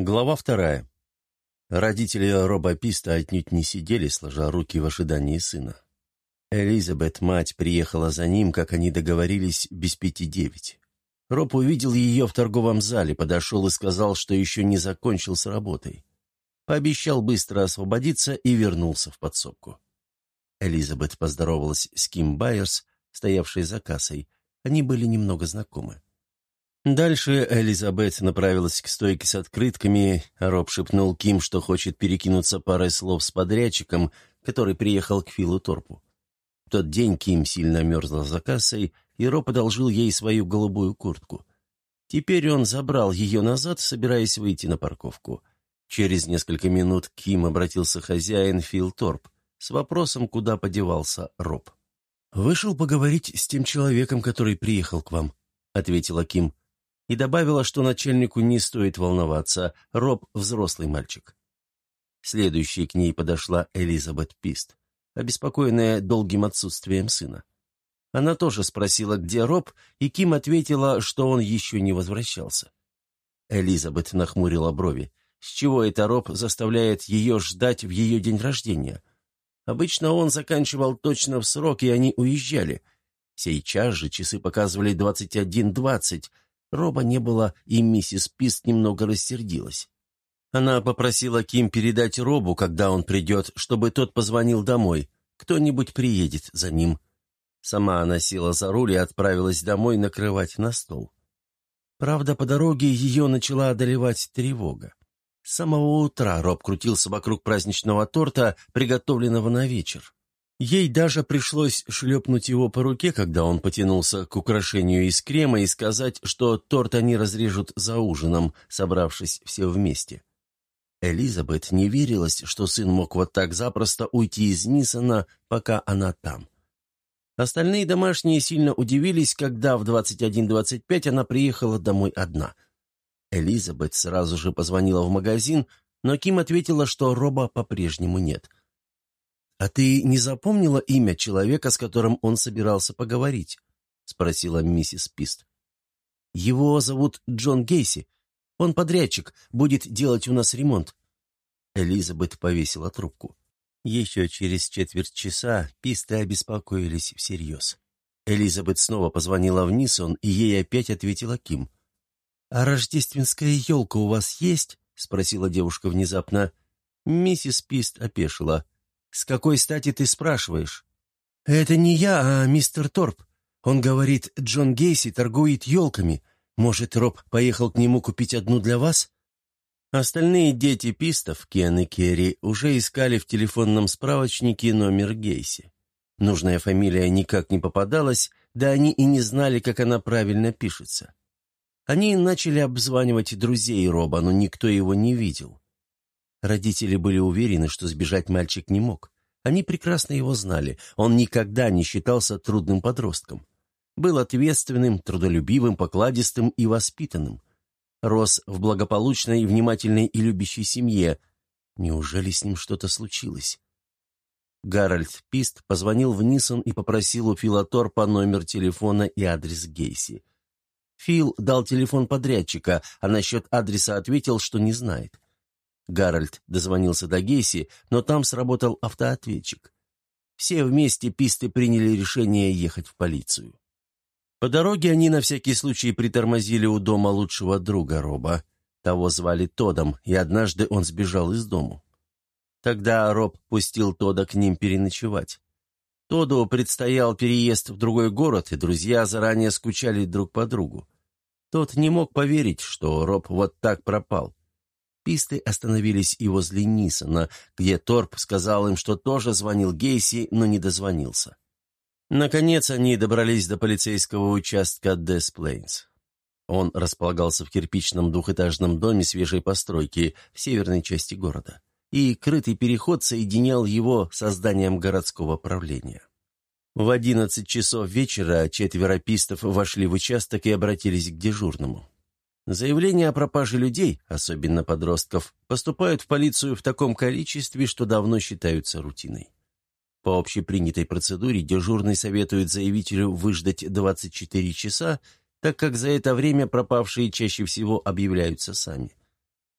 Глава вторая. Родители Роба Писта отнюдь не сидели, сложа руки в ожидании сына. Элизабет, мать, приехала за ним, как они договорились, без пяти девять. Роб увидел ее в торговом зале, подошел и сказал, что еще не закончил с работой. Пообещал быстро освободиться и вернулся в подсобку. Элизабет поздоровалась с Ким Байерс, стоявшей за кассой. Они были немного знакомы. Дальше Элизабет направилась к стойке с открытками, Роб шепнул Ким, что хочет перекинуться парой слов с подрядчиком, который приехал к Филу Торпу. В тот день Ким сильно мерзла за кассой, и Роб одолжил ей свою голубую куртку. Теперь он забрал ее назад, собираясь выйти на парковку. Через несколько минут Ким обратился хозяин Фил Торп с вопросом, куда подевался Роб. «Вышел поговорить с тем человеком, который приехал к вам», — ответила Ким и добавила, что начальнику не стоит волноваться, Роб – взрослый мальчик. Следующей к ней подошла Элизабет Пист, обеспокоенная долгим отсутствием сына. Она тоже спросила, где Роб, и Ким ответила, что он еще не возвращался. Элизабет нахмурила брови. С чего это Роб заставляет ее ждать в ее день рождения? Обычно он заканчивал точно в срок, и они уезжали. Сейчас же часы показывали двадцать один двадцать, Роба не было, и миссис Пист немного рассердилась. Она попросила Ким передать Робу, когда он придет, чтобы тот позвонил домой. Кто-нибудь приедет за ним. Сама она села за руль и отправилась домой накрывать на стол. Правда, по дороге ее начала одолевать тревога. С самого утра Роб крутился вокруг праздничного торта, приготовленного на вечер. Ей даже пришлось шлепнуть его по руке, когда он потянулся к украшению из крема и сказать, что торт они разрежут за ужином, собравшись все вместе. Элизабет не верилась, что сын мог вот так запросто уйти из Нисона, пока она там. Остальные домашние сильно удивились, когда в 21.25 она приехала домой одна. Элизабет сразу же позвонила в магазин, но Ким ответила, что Роба по-прежнему нет – «А ты не запомнила имя человека, с которым он собирался поговорить?» — спросила миссис Пист. «Его зовут Джон Гейси. Он подрядчик, будет делать у нас ремонт». Элизабет повесила трубку. Еще через четверть часа Писты обеспокоились всерьез. Элизабет снова позвонила в Нисон, и ей опять ответила Ким. «А рождественская елка у вас есть?» — спросила девушка внезапно. Миссис Пист опешила. «С какой стати ты спрашиваешь?» «Это не я, а мистер Торп. Он говорит, Джон Гейси торгует елками. Может, Роб поехал к нему купить одну для вас?» Остальные дети пистов, Кен и Керри, уже искали в телефонном справочнике номер Гейси. Нужная фамилия никак не попадалась, да они и не знали, как она правильно пишется. Они начали обзванивать друзей Роба, но никто его не видел. Родители были уверены, что сбежать мальчик не мог. Они прекрасно его знали. Он никогда не считался трудным подростком. Был ответственным, трудолюбивым, покладистым и воспитанным. Рос в благополучной, внимательной и любящей семье. Неужели с ним что-то случилось? Гарольд Пист позвонил в Нисон и попросил у Фила Торпа номер телефона и адрес Гейси. Фил дал телефон подрядчика, а насчет адреса ответил, что не знает. Гарольд дозвонился до Гейси, но там сработал автоответчик. Все вместе писты приняли решение ехать в полицию. По дороге они на всякий случай притормозили у дома лучшего друга Роба. Того звали Тодом, и однажды он сбежал из дому. Тогда Роб пустил Тода к ним переночевать. Тоду предстоял переезд в другой город, и друзья заранее скучали друг по другу. Тот не мог поверить, что Роб вот так пропал. Писты остановились и возле Нисона, где Торп сказал им, что тоже звонил Гейси, но не дозвонился. Наконец они добрались до полицейского участка Десплейнс. Он располагался в кирпичном двухэтажном доме свежей постройки в северной части города, и крытый переход соединял его со зданием городского правления. В одиннадцать часов вечера четверо пистов вошли в участок и обратились к дежурному. Заявления о пропаже людей, особенно подростков, поступают в полицию в таком количестве, что давно считаются рутиной. По общепринятой процедуре дежурный советует заявителю выждать 24 часа, так как за это время пропавшие чаще всего объявляются сами.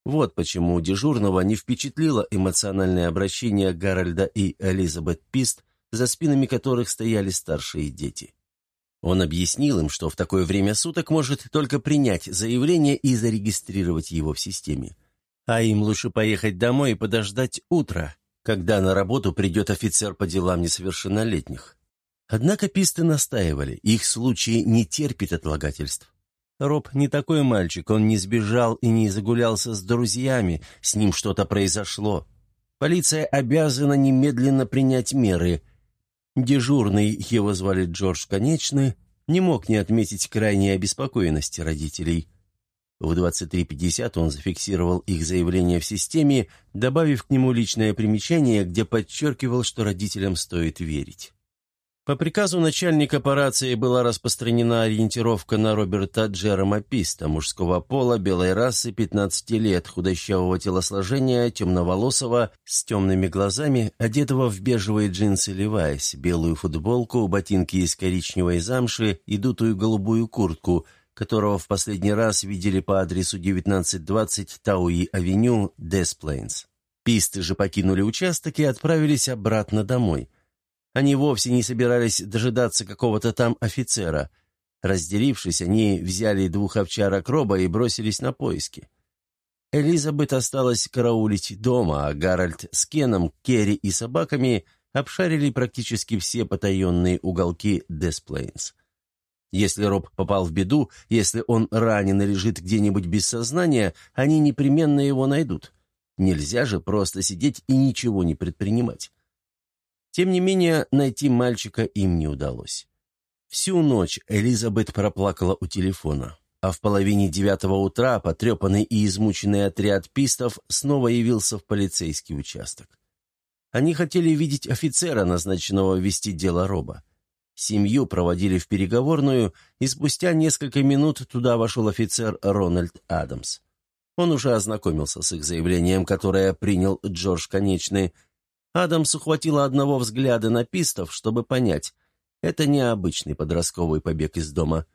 Вот почему дежурного не впечатлило эмоциональное обращение Гарольда и Элизабет Пист, за спинами которых стояли старшие дети. Он объяснил им, что в такое время суток может только принять заявление и зарегистрировать его в системе. А им лучше поехать домой и подождать утра, когда на работу придет офицер по делам несовершеннолетних. Однако писты настаивали, их случай не терпит отлагательств. Роб не такой мальчик, он не сбежал и не загулялся с друзьями, с ним что-то произошло. Полиция обязана немедленно принять меры. Дежурный, его звали Джордж Конечный, не мог не отметить крайней обеспокоенности родителей. В 23.50 он зафиксировал их заявление в системе, добавив к нему личное примечание, где подчеркивал, что родителям стоит верить. По приказу начальника по рации была распространена ориентировка на Роберта Джерома Писта, мужского пола, белой расы, 15 лет, худощавого телосложения, темноволосого, с темными глазами, одетого в бежевые джинсы Levi's, белую футболку, ботинки из коричневой замши и дутую голубую куртку, которого в последний раз видели по адресу 1920 Тауи-авеню, Десплейнс. Писты же покинули участок и отправились обратно домой – они вовсе не собирались дожидаться какого-то там офицера. Разделившись, они взяли двух овчарок Роба и бросились на поиски. Элизабет осталась караулить дома, а Гарольд с Кеном, Керри и собаками обшарили практически все потаенные уголки Десплейнс. Если Роб попал в беду, если он ранен и лежит где-нибудь без сознания, они непременно его найдут. Нельзя же просто сидеть и ничего не предпринимать. Тем не менее, найти мальчика им не удалось. Всю ночь Элизабет проплакала у телефона, а в половине девятого утра потрепанный и измученный отряд пистов снова явился в полицейский участок. Они хотели видеть офицера, назначенного вести дело Роба. Семью проводили в переговорную, и спустя несколько минут туда вошел офицер Рональд Адамс. Он уже ознакомился с их заявлением, которое принял Джордж Конечный, Адамс ухватила одного взгляда на пистов, чтобы понять, это необычный подростковый побег из дома.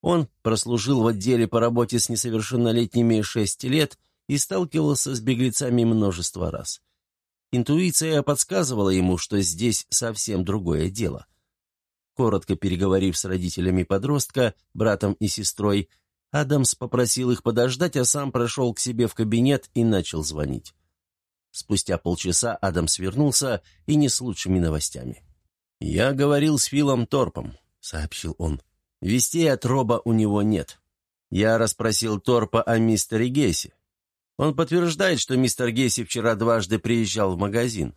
Он прослужил в отделе по работе с несовершеннолетними шесть лет и сталкивался с беглецами множество раз. Интуиция подсказывала ему, что здесь совсем другое дело. Коротко переговорив с родителями подростка, братом и сестрой, Адамс попросил их подождать, а сам прошел к себе в кабинет и начал звонить. Спустя полчаса Адам свернулся и не с лучшими новостями. «Я говорил с Филом Торпом», — сообщил он. «Вестей от Роба у него нет. Я расспросил Торпа о мистере Гессе. Он подтверждает, что мистер Гесси вчера дважды приезжал в магазин.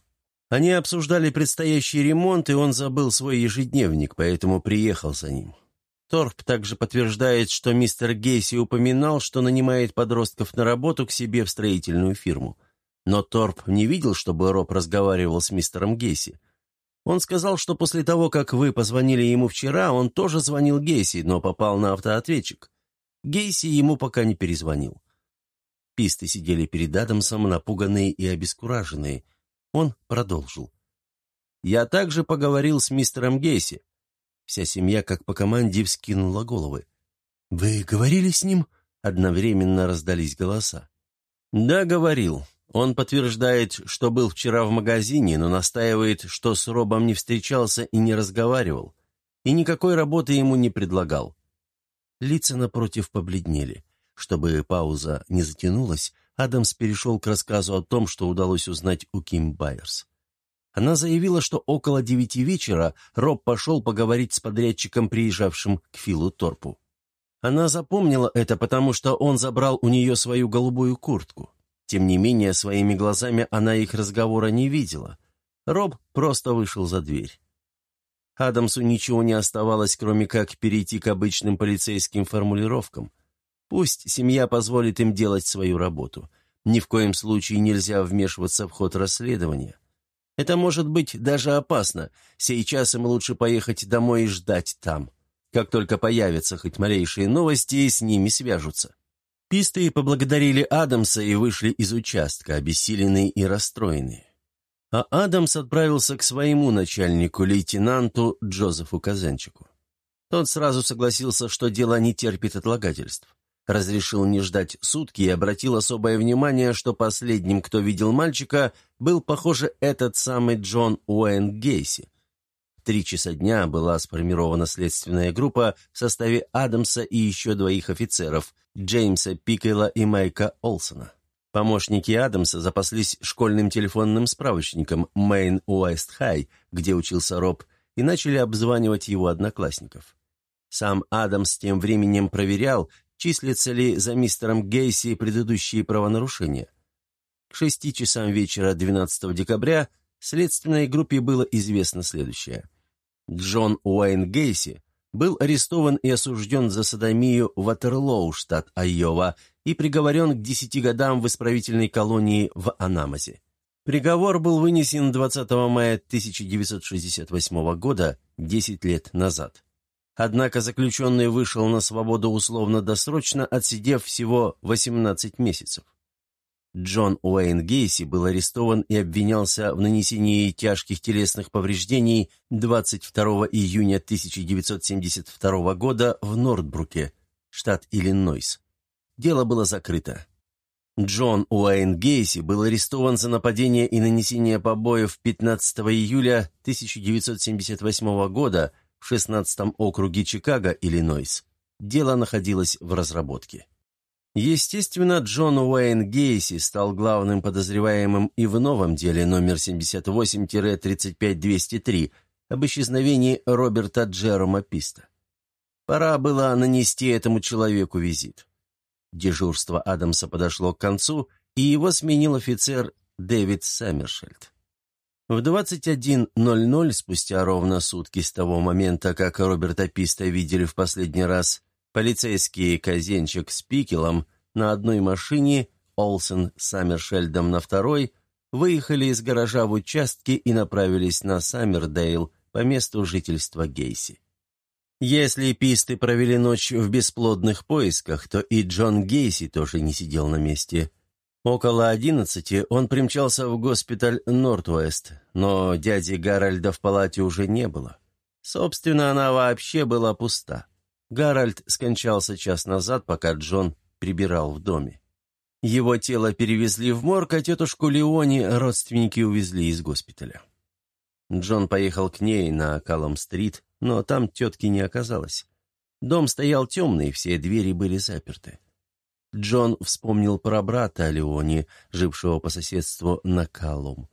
Они обсуждали предстоящий ремонт, и он забыл свой ежедневник, поэтому приехал за ним. Торп также подтверждает, что мистер Гесси упоминал, что нанимает подростков на работу к себе в строительную фирму. Но Торп не видел, чтобы Роб разговаривал с мистером Гейси. Он сказал, что после того, как вы позвонили ему вчера, он тоже звонил Гейси, но попал на автоответчик. Гейси ему пока не перезвонил. Писты сидели перед Адамсом, напуганные и обескураженные. Он продолжил. «Я также поговорил с мистером Гейси». Вся семья, как по команде, вскинула головы. «Вы говорили с ним?» Одновременно раздались голоса. «Да, говорил. Он подтверждает, что был вчера в магазине, но настаивает, что с Робом не встречался и не разговаривал, и никакой работы ему не предлагал. Лица напротив побледнели. Чтобы пауза не затянулась, Адамс перешел к рассказу о том, что удалось узнать у Ким Байерс. Она заявила, что около девяти вечера Роб пошел поговорить с подрядчиком, приезжавшим к Филу Торпу. Она запомнила это, потому что он забрал у нее свою голубую куртку. Тем не менее, своими глазами она их разговора не видела. Роб просто вышел за дверь. Адамсу ничего не оставалось, кроме как перейти к обычным полицейским формулировкам. Пусть семья позволит им делать свою работу. Ни в коем случае нельзя вмешиваться в ход расследования. Это может быть даже опасно. Сейчас им лучше поехать домой и ждать там. Как только появятся хоть малейшие новости, с ними свяжутся. Писты поблагодарили Адамса и вышли из участка, обессиленные и расстроенные. А Адамс отправился к своему начальнику, лейтенанту Джозефу Казанчику. Тот сразу согласился, что дело не терпит отлагательств. Разрешил не ждать сутки и обратил особое внимание, что последним, кто видел мальчика, был, похоже, этот самый Джон Уэйн Гейси. В три часа дня была сформирована следственная группа в составе Адамса и еще двоих офицеров – Джеймса Пикела и Майка Олсона. Помощники Адамса запаслись школьным телефонным справочником Мэйн Уэст Хай, где учился Роб, и начали обзванивать его одноклассников. Сам Адамс тем временем проверял, числятся ли за мистером Гейси предыдущие правонарушения. К шести часам вечера 12 декабря следственной группе было известно следующее. Джон Уэйн Гейси был арестован и осужден за садомию Ватерлоу, штат Айова, и приговорен к десяти годам в исправительной колонии в Анамазе. Приговор был вынесен 20 мая 1968 года, 10 лет назад. Однако заключенный вышел на свободу условно-досрочно, отсидев всего 18 месяцев. Джон Уэйн Гейси был арестован и обвинялся в нанесении тяжких телесных повреждений 22 июня 1972 года в Нордбруке, штат Иллинойс. Дело было закрыто. Джон Уэйн Гейси был арестован за нападение и нанесение побоев 15 июля 1978 года в 16 округе Чикаго, Иллинойс. Дело находилось в разработке. Естественно, Джон Уэйн Гейси стал главным подозреваемым и в новом деле номер 78-35203 об исчезновении Роберта Джерома Писта. Пора было нанести этому человеку визит. Дежурство Адамса подошло к концу, и его сменил офицер Дэвид Саммершельд. В 21.00, спустя ровно сутки с того момента, как Роберта Писта видели в последний раз, полицейские Казенчик с Пикелом на одной машине, Олсен с Саммершельдом на второй, выехали из гаража в участке и направились на Саммердейл по месту жительства Гейси. Если писты провели ночь в бесплодных поисках, то и Джон Гейси тоже не сидел на месте. Около одиннадцати он примчался в госпиталь Нортвест, но дяди Гарольда в палате уже не было. Собственно, она вообще была пуста. Гарольд скончался час назад, пока Джон прибирал в доме. Его тело перевезли в морг, а тетушку Леони родственники увезли из госпиталя. Джон поехал к ней на Каллам-стрит, но там тетки не оказалось. Дом стоял темный, все двери были заперты. Джон вспомнил про брата Леони, жившего по соседству на Каллум.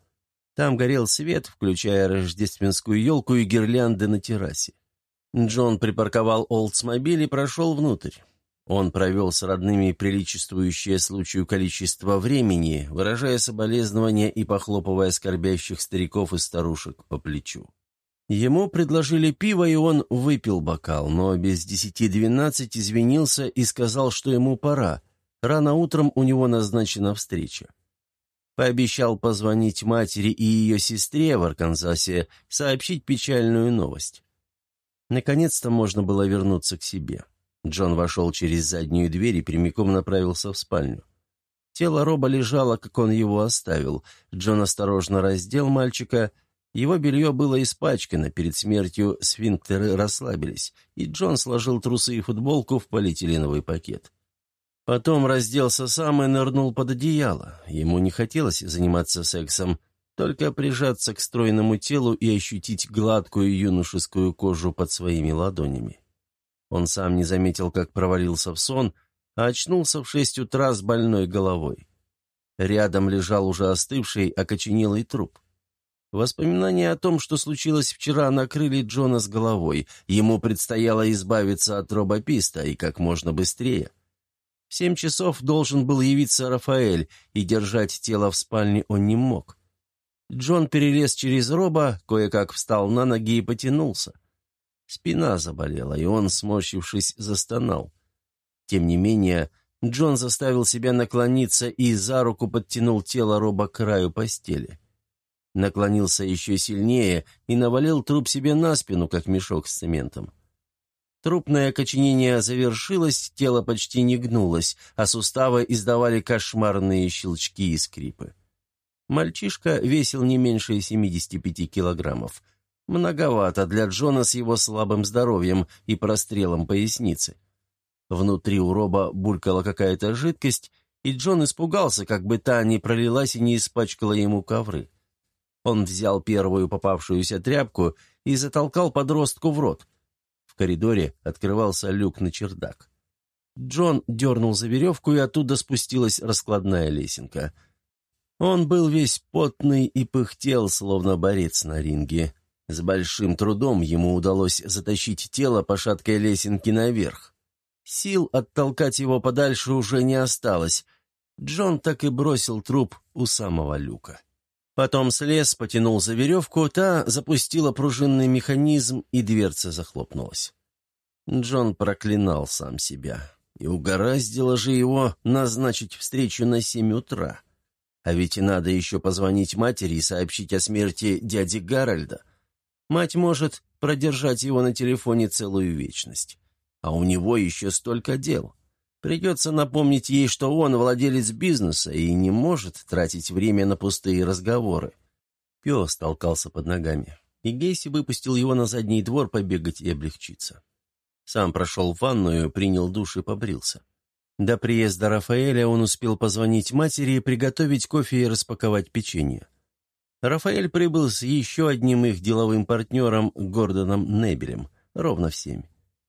Там горел свет, включая рождественскую елку и гирлянды на террасе. Джон припарковал Олдсмобиль и прошел внутрь. Он провел с родными приличествующее случаю количество времени, выражая соболезнования и похлопывая скорбящих стариков и старушек по плечу. Ему предложили пиво, и он выпил бокал, но без десяти двенадцать извинился и сказал, что ему пора. Рано утром у него назначена встреча. Пообещал позвонить матери и ее сестре в Арканзасе, сообщить печальную новость. Наконец-то можно было вернуться к себе. Джон вошел через заднюю дверь и прямиком направился в спальню. Тело Роба лежало, как он его оставил. Джон осторожно раздел мальчика. Его белье было испачкано, перед смертью сфинктеры расслабились, и Джон сложил трусы и футболку в полиэтиленовый пакет. Потом разделся сам и нырнул под одеяло. Ему не хотелось заниматься сексом, только прижаться к стройному телу и ощутить гладкую юношескую кожу под своими ладонями. Он сам не заметил, как провалился в сон, а очнулся в шесть утра с больной головой. Рядом лежал уже остывший, окоченелый труп. Воспоминания о том, что случилось вчера, накрыли Джона с головой. Ему предстояло избавиться от робописта и как можно быстрее. В семь часов должен был явиться Рафаэль, и держать тело в спальне он не мог. Джон перелез через роба, кое-как встал на ноги и потянулся. Спина заболела, и он, сморщившись, застонал. Тем не менее, Джон заставил себя наклониться и за руку подтянул тело Роба к краю постели. Наклонился еще сильнее и навалил труп себе на спину, как мешок с цементом. Трупное окоченение завершилось, тело почти не гнулось, а суставы издавали кошмарные щелчки и скрипы. Мальчишка весил не меньше 75 килограммов – Многовато для Джона с его слабым здоровьем и прострелом поясницы. Внутри у Роба булькала какая-то жидкость, и Джон испугался, как бы та не пролилась и не испачкала ему ковры. Он взял первую попавшуюся тряпку и затолкал подростку в рот. В коридоре открывался люк на чердак. Джон дернул за веревку, и оттуда спустилась раскладная лесенка. Он был весь потный и пыхтел, словно борец на ринге. С большим трудом ему удалось затащить тело по шаткой лесенке наверх. Сил оттолкать его подальше уже не осталось. Джон так и бросил труп у самого люка. Потом слез, потянул за веревку, та запустила пружинный механизм, и дверца захлопнулась. Джон проклинал сам себя. И угораздило же его назначить встречу на семь утра. А ведь надо еще позвонить матери и сообщить о смерти дяди Гарольда. Мать может продержать его на телефоне целую вечность. А у него еще столько дел. Придется напомнить ей, что он владелец бизнеса и не может тратить время на пустые разговоры. Пес толкался под ногами, и Гейси выпустил его на задний двор побегать и облегчиться. Сам прошел в ванную, принял душ и побрился. До приезда Рафаэля он успел позвонить матери, и приготовить кофе и распаковать печенье. Рафаэль прибыл с еще одним их деловым партнером Гордоном Небелем, ровно в семь.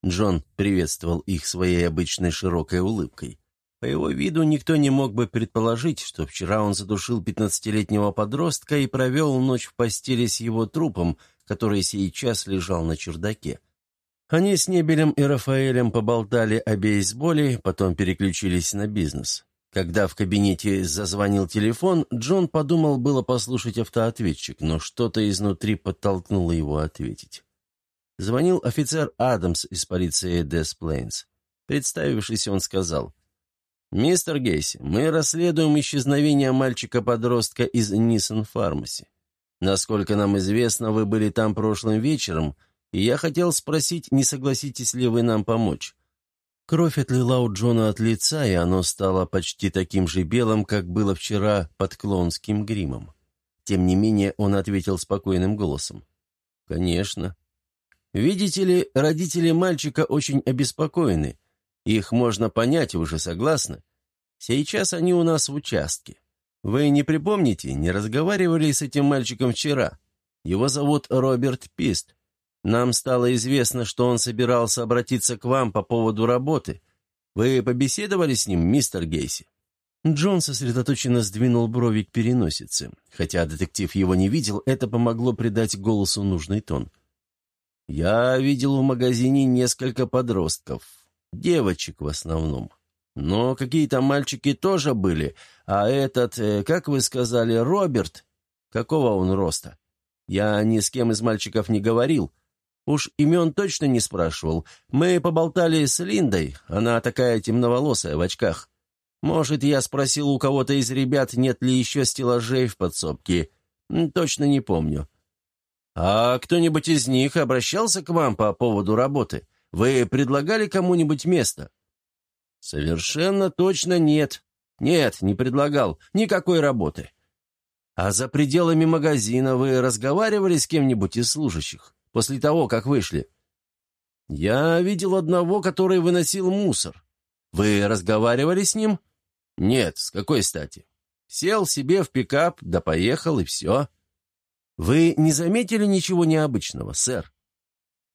Джон приветствовал их своей обычной широкой улыбкой. По его виду никто не мог бы предположить, что вчера он задушил пятнадцатилетнего подростка и провел ночь в постели с его трупом, который сейчас лежал на чердаке. Они с Небелем и Рафаэлем поболтали о бейсболе, потом переключились на бизнес. Когда в кабинете зазвонил телефон, Джон подумал было послушать автоответчик, но что-то изнутри подтолкнуло его ответить. Звонил офицер Адамс из полиции Дес Плейнс. Представившись, он сказал, «Мистер Гейси, мы расследуем исчезновение мальчика-подростка из Нисон Фармаси. Насколько нам известно, вы были там прошлым вечером, и я хотел спросить, не согласитесь ли вы нам помочь». Кровь отлила у Джона от лица, и оно стало почти таким же белым, как было вчера под клонским гримом. Тем не менее, он ответил спокойным голосом. «Конечно. Видите ли, родители мальчика очень обеспокоены. Их можно понять, вы же согласны? Сейчас они у нас в участке. Вы не припомните, не разговаривали с этим мальчиком вчера? Его зовут Роберт Пист. Нам стало известно, что он собирался обратиться к вам по поводу работы. Вы побеседовали с ним, мистер Гейси?» Джон сосредоточенно сдвинул брови к переносице. Хотя детектив его не видел, это помогло придать голосу нужный тон. «Я видел в магазине несколько подростков. Девочек в основном. Но какие-то мальчики тоже были. А этот, э, как вы сказали, Роберт? Какого он роста? Я ни с кем из мальчиков не говорил. Уж имен точно не спрашивал. Мы поболтали с Линдой, она такая темноволосая, в очках. Может, я спросил у кого-то из ребят, нет ли еще стеллажей в подсобке. Точно не помню. А кто-нибудь из них обращался к вам по поводу работы? Вы предлагали кому-нибудь место? Совершенно точно нет. Нет, не предлагал. Никакой работы. А за пределами магазина вы разговаривали с кем-нибудь из служащих? После того, как вышли?» «Я видел одного, который выносил мусор. Вы разговаривали с ним?» «Нет, с какой стати? Сел себе в пикап, да поехал, и все». «Вы не заметили ничего необычного, сэр?»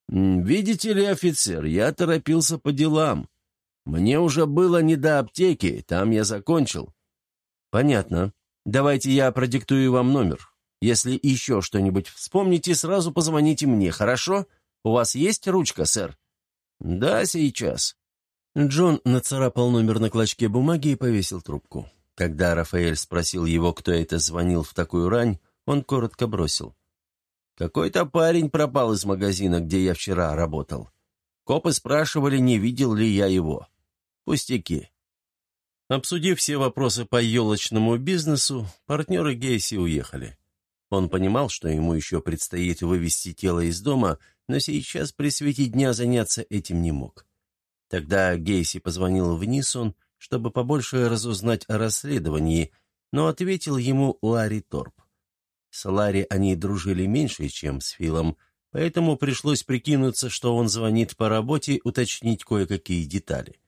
«Видите ли, офицер, я торопился по делам. Мне уже было не до аптеки, там я закончил». «Понятно. Давайте я продиктую вам номер. Если еще что-нибудь вспомните, сразу позвоните мне, хорошо? У вас есть ручка, сэр?» «Да, сейчас». Джон нацарапал номер на клочке бумаги и повесил трубку. Когда Рафаэль спросил его, кто это звонил в такую рань, он коротко бросил. «Какой-то парень пропал из магазина, где я вчера работал. Копы спрашивали, не видел ли я его. Пустяки». Обсудив все вопросы по елочному бизнесу, партнеры Гейси уехали. Он понимал, что ему еще предстоит вывести тело из дома, но сейчас при свете дня заняться этим не мог. Тогда Гейси позвонил в Нисон, чтобы побольше разузнать о расследовании, но ответил ему Ларри Торп. С Ларри они дружили меньше, чем с Филом, поэтому пришлось прикинуться, что он звонит по работе уточнить кое-какие детали.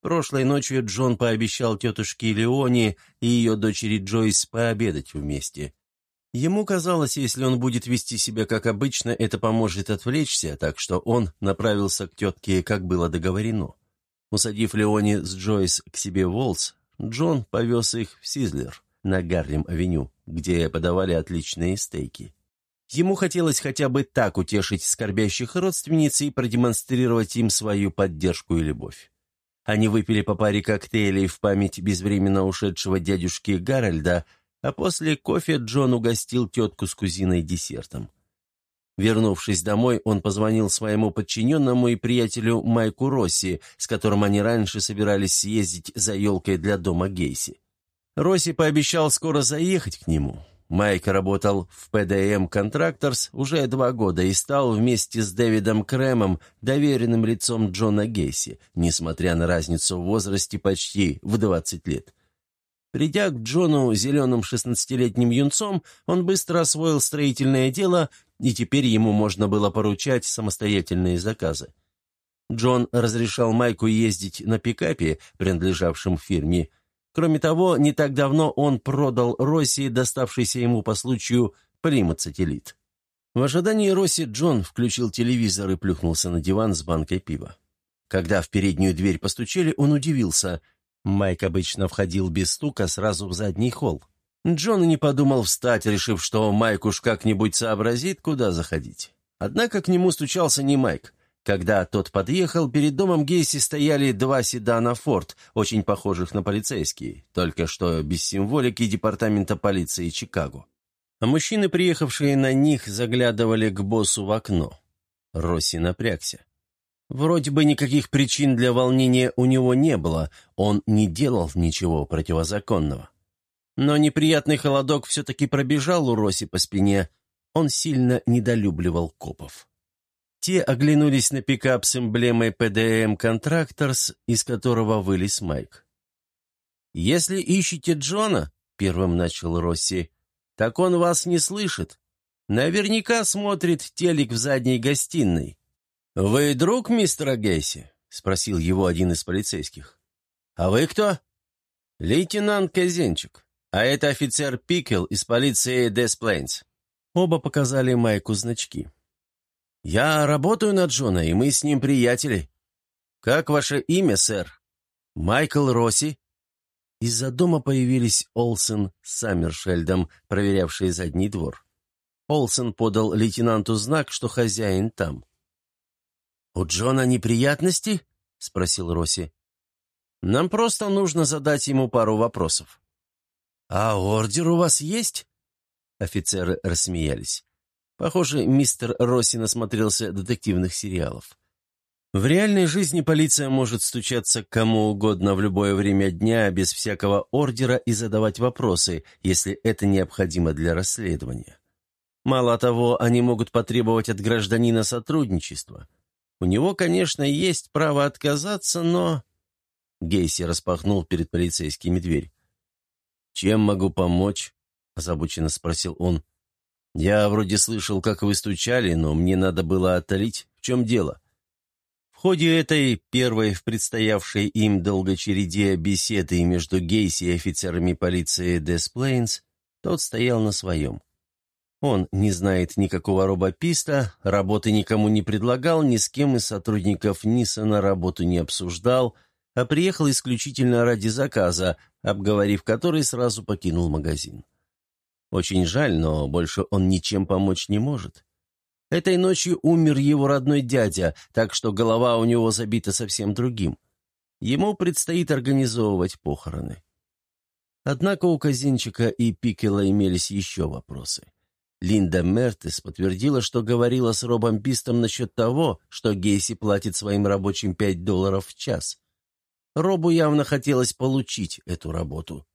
Прошлой ночью Джон пообещал тетушке Леоне и ее дочери Джойс пообедать вместе. Ему казалось, если он будет вести себя как обычно, это поможет отвлечься, так что он направился к тетке, как было договорено. Усадив Леони с Джойс к себе в Волс, Джон повез их в Сизлер на Гарлем-авеню, где подавали отличные стейки. Ему хотелось хотя бы так утешить скорбящих родственниц и продемонстрировать им свою поддержку и любовь. Они выпили по паре коктейлей в память безвременно ушедшего дядюшки Гарольда – а после кофе Джон угостил тетку с кузиной десертом. Вернувшись домой, он позвонил своему подчиненному и приятелю Майку Росси, с которым они раньше собирались съездить за елкой для дома Гейси. Росси пообещал скоро заехать к нему. Майк работал в PDM Contractors уже два года и стал вместе с Дэвидом Крэмом доверенным лицом Джона Гейси, несмотря на разницу в возрасте почти в 20 лет. Придя к Джону зеленым шестнадцатилетним юнцом, он быстро освоил строительное дело, и теперь ему можно было поручать самостоятельные заказы. Джон разрешал Майку ездить на пикапе, принадлежавшем фирме. Кроме того, не так давно он продал Росси, доставшийся ему по случаю Плимут-сателлит. В ожидании Росси Джон включил телевизор и плюхнулся на диван с банкой пива. Когда в переднюю дверь постучали, он удивился – Майк обычно входил без стука сразу в задний холл. Джон не подумал встать, решив, что Майк уж как-нибудь сообразит, куда заходить. Однако к нему стучался не Майк. Когда тот подъехал, перед домом Гейси стояли два седана «Форд», очень похожих на полицейские, только что без символики Департамента полиции Чикаго. А мужчины, приехавшие на них, заглядывали к боссу в окно. Росси напрягся. Вроде бы никаких причин для волнения у него не было, он не делал ничего противозаконного. Но неприятный холодок все-таки пробежал у Роси по спине, он сильно недолюбливал копов. Те оглянулись на пикап с эмблемой PDM Contractors, из которого вылез Майк. «Если ищете Джона», — первым начал Росси, — «так он вас не слышит. Наверняка смотрит телек в задней гостиной. «Вы друг мистера Гейси?» — спросил его один из полицейских. «А вы кто?» «Лейтенант Казенчик. А это офицер Пикел из полиции Десплейнс». Оба показали Майку значки. «Я работаю на Джона, и мы с ним приятели. Как ваше имя, сэр?» «Майкл Росси». Из-за дома появились Олсен с Саммершельдом, проверявшие задний двор. Олсен подал лейтенанту знак, что хозяин там. «У Джона неприятности?» — спросил Росси. «Нам просто нужно задать ему пару вопросов». «А ордер у вас есть?» Офицеры рассмеялись. Похоже, мистер Росси насмотрелся детективных сериалов. В реальной жизни полиция может стучаться к кому угодно в любое время дня без всякого ордера и задавать вопросы, если это необходимо для расследования. Мало того, они могут потребовать от гражданина сотрудничества – у него, конечно, есть право отказаться, но...» Гейси распахнул перед полицейскими дверь. «Чем могу помочь?» – озабоченно спросил он. «Я вроде слышал, как вы стучали, но мне надо было отолить. В чем дело?» В ходе этой первой в предстоявшей им долгочереде беседы между Гейси и офицерами полиции Десплейнс, тот стоял на своем. Он не знает никакого робописта, работы никому не предлагал, ни с кем из сотрудников Ниссона работу не обсуждал, а приехал исключительно ради заказа, обговорив который, сразу покинул магазин. Очень жаль, но больше он ничем помочь не может. Этой ночью умер его родной дядя, так что голова у него забита совсем другим. Ему предстоит организовывать похороны. Однако у Казинчика и Пикела имелись еще вопросы. Линда Мертес подтвердила, что говорила с Робом Пистом насчет того, что Гейси платит своим рабочим 5 долларов в час. Робу явно хотелось получить эту работу.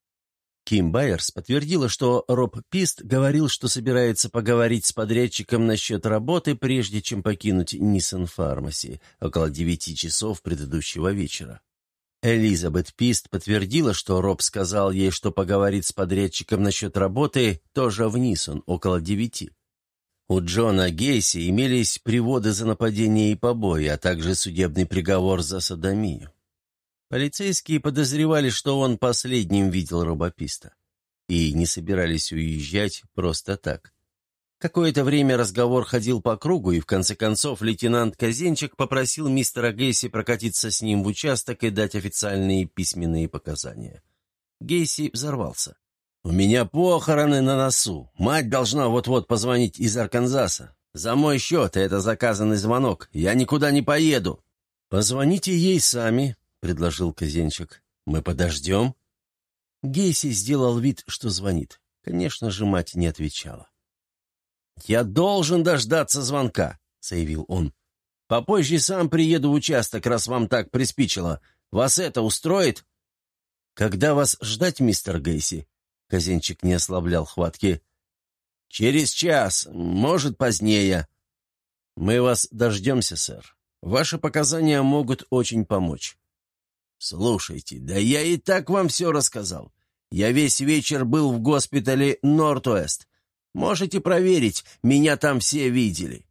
Ким Байерс подтвердила, что Роб Пист говорил, что собирается поговорить с подрядчиком насчет работы, прежде чем покинуть Nissan Pharmacy около девяти часов предыдущего вечера. Элизабет Пист подтвердила, что Роб сказал ей, что поговорит с подрядчиком насчет работы тоже в Нисон, около девяти. У Джона Гейси имелись приводы за нападение и побои, а также судебный приговор за садомию. Полицейские подозревали, что он последним видел робописта. И не собирались уезжать просто так. Какое-то время разговор ходил по кругу, и в конце концов лейтенант Казенчик попросил мистера Гейси прокатиться с ним в участок и дать официальные письменные показания. Гейси взорвался. «У меня похороны на носу. Мать должна вот-вот позвонить из Арканзаса. За мой счет, это заказанный звонок. Я никуда не поеду». «Позвоните ей сами», — предложил Казенчик. «Мы подождем». Гейси сделал вид, что звонит. Конечно же, мать не отвечала. «Я должен дождаться звонка», — заявил он. «Попозже сам приеду в участок, раз вам так приспичило. Вас это устроит?» «Когда вас ждать, мистер Гейси?» Казенчик не ослаблял хватки. «Через час, может, позднее». «Мы вас дождемся, сэр. Ваши показания могут очень помочь». «Слушайте, да я и так вам все рассказал. Я весь вечер был в госпитале Норт-Уэст. Можете проверить, меня там все видели.